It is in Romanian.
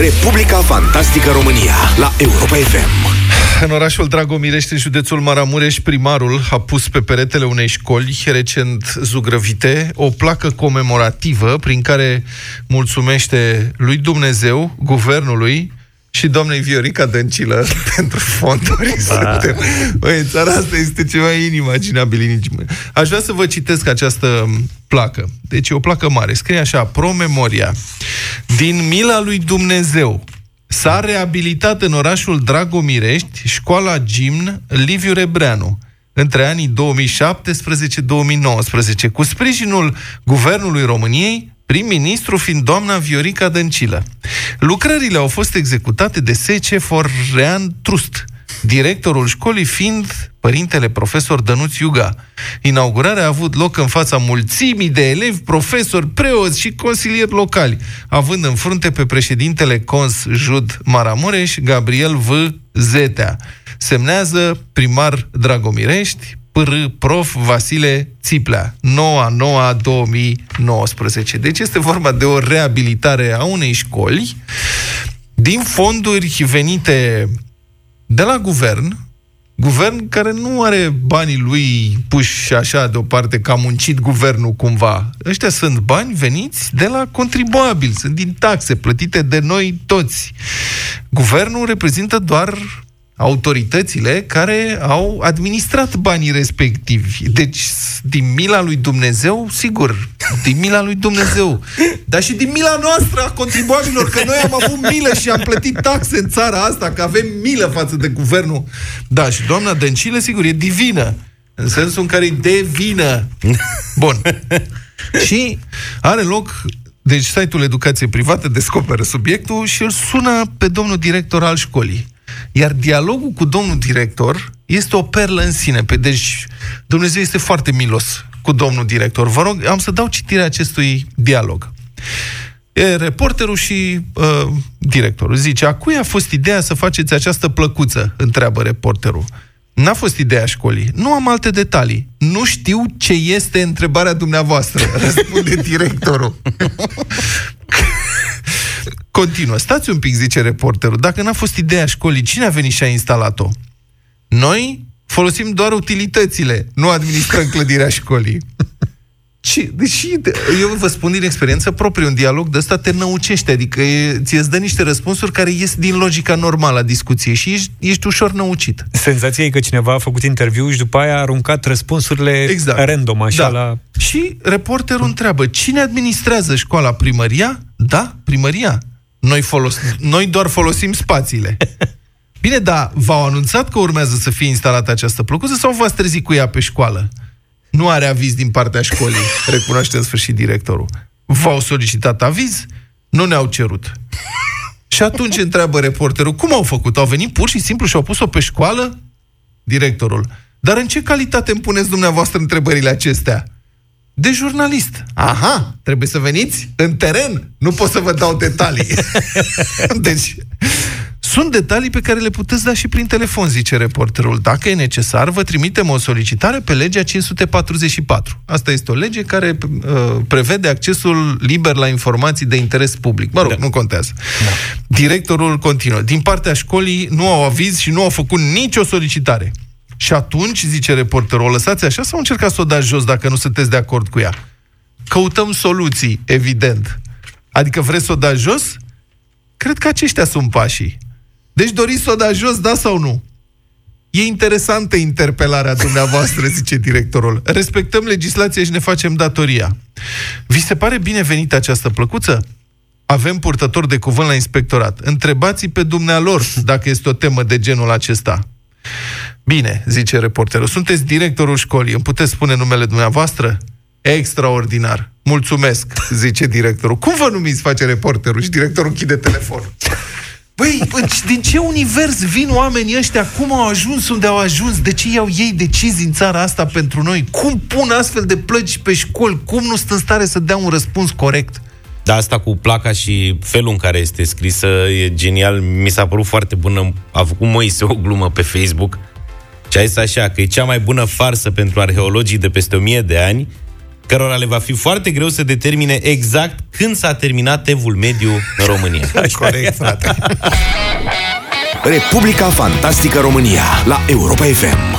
Republica Fantastică România la Europa FM. În orașul Dragomirești, în județul Maramureș, primarul a pus pe peretele unei școli recent zugrăvite o placă comemorativă prin care mulțumește lui Dumnezeu, guvernului, și doamnei Viorica Dăncilă pentru fonduri. Da. Băi, țara asta este ceva inimaginabil. Aș vrea să vă citesc această placă. Deci e o placă mare. Scrie așa, promemoria. Din mila lui Dumnezeu, s-a reabilitat în orașul Dragomirești școala gimn Liviu Rebreanu între anii 2017-2019, cu sprijinul Guvernului României, prim-ministru fiind doamna Viorica Dăncilă. Lucrările au fost executate de SC Forrean Trust, directorul școlii fiind părintele profesor Dănuț Iuga. Inaugurarea a avut loc în fața mulțimii de elevi, profesori, preoți și consilieri locali, având în frunte pe președintele Cons Jud Maramureș, Gabriel V. Zetea. Semnează primar Dragomirești, PR Prof. Vasile Țiplea, 9 9 2019. Deci este vorba de o reabilitare a unei școli din fonduri venite de la guvern, guvern care nu are banii lui puși așa deoparte, că a muncit guvernul cumva. Ăștia sunt bani veniți de la contribuabil, sunt din taxe plătite de noi toți. Guvernul reprezintă doar autoritățile care au administrat banii respectivi. Deci, din mila lui Dumnezeu, sigur, din mila lui Dumnezeu, dar și din mila noastră a contribuabililor, că noi am avut milă și am plătit taxe în țara asta, că avem milă față de guvernul. Da, și doamna Dăncilă, sigur, e divină, în sensul în care e de vină. Bun. și are loc deci site-ul Educație Privată descoperă subiectul și îl sună pe domnul director al școlii. Iar dialogul cu domnul director este o perlă în sine. Pe, deci Dumnezeu este foarte milos cu domnul director. Vă rog, am să dau citirea acestui dialog. E reporterul și uh, directorul. Zice, a cui a fost ideea să faceți această plăcuță? Întreabă reporterul. N-a fost ideea școlii. Nu am alte detalii. Nu știu ce este întrebarea dumneavoastră, răspunde directorul. Continuă. Stați un pic, zice reporterul. Dacă n-a fost ideea școlii, cine a venit și a instalat-o? Noi folosim doar utilitățile, nu administrăm clădirea școlii. Ce? Deși, eu vă spun din experiență proprie, un dialog de ăsta te năucește, adică e, ți îți dă niște răspunsuri care ies din logica normală a discuției și ești, ești ușor năucit. Senzația e că cineva a făcut interviu și după aia a aruncat răspunsurile exact. random, așa da. la... Și reporterul întreabă, cine administrează școala? Primăria? Da, primăria. Noi, folos- noi doar folosim spațiile. Bine, dar v-au anunțat că urmează să fie instalată această plăcuță sau v-ați trezit cu ea pe școală? Nu are aviz din partea școlii, recunoaște în sfârșit directorul. V-au solicitat aviz? Nu ne-au cerut. Și atunci întreabă reporterul, cum au făcut? Au venit pur și simplu și au pus-o pe școală? Directorul. Dar în ce calitate îmi puneți dumneavoastră întrebările acestea? De jurnalist. Aha, trebuie să veniți în teren. Nu pot să vă dau detalii. deci, sunt detalii pe care le puteți da și prin telefon, zice reporterul. Dacă e necesar, vă trimitem o solicitare pe legea 544. Asta este o lege care uh, prevede accesul liber la informații de interes public. Mă rog, da. nu contează. Da. Directorul continuă. Din partea școlii nu au aviz și nu au făcut nicio solicitare. Și atunci, zice reporterul, o lăsați așa sau încercați să o dați jos dacă nu sunteți de acord cu ea? Căutăm soluții, evident. Adică vreți să o dați jos? Cred că aceștia sunt pașii. Deci doriți să o dați jos, da sau nu? E interesantă interpelarea dumneavoastră, zice directorul. Respectăm legislația și ne facem datoria. Vi se pare binevenită această plăcuță? Avem purtător de cuvânt la inspectorat. Întrebați pe dumnealor dacă este o temă de genul acesta. Bine, zice reporterul, sunteți directorul școlii, îmi puteți spune numele dumneavoastră? Extraordinar. Mulțumesc, zice directorul. Cum vă numiți, face reporterul? Și directorul închide telefonul. Băi, din ce univers vin oamenii ăștia? Cum au ajuns unde au ajuns? De ce iau ei decizii în țara asta pentru noi? Cum pun astfel de plăci pe școli? Cum nu sunt în stare să dea un răspuns corect? Da, asta cu placa și felul în care este scrisă e genial. Mi s-a părut foarte bună. A făcut Moise o glumă pe Facebook și a zis așa, că e cea mai bună farsă pentru arheologii de peste o mie de ani, cărora le va fi foarte greu să determine exact când s-a terminat evul mediu în România. Corect, frate. Republica Fantastică România la Europa FM.